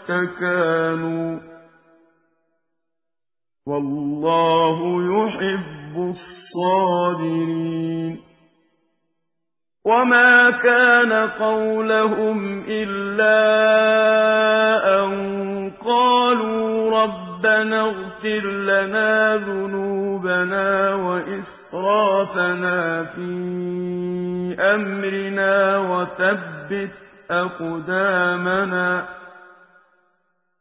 اسْتَكَانُوا ۗ وَاللَّهُ يُحِبُّ الصَّابِرِينَ. وَمَا كَانَ قَوْلَهُمْ إِلَّا أَن قَالُوا رَبَّنَا اغْفِرْ لَنَا ذُنُوبَنَا وَإِسْرَافَنَا فِي أَمْرِنَا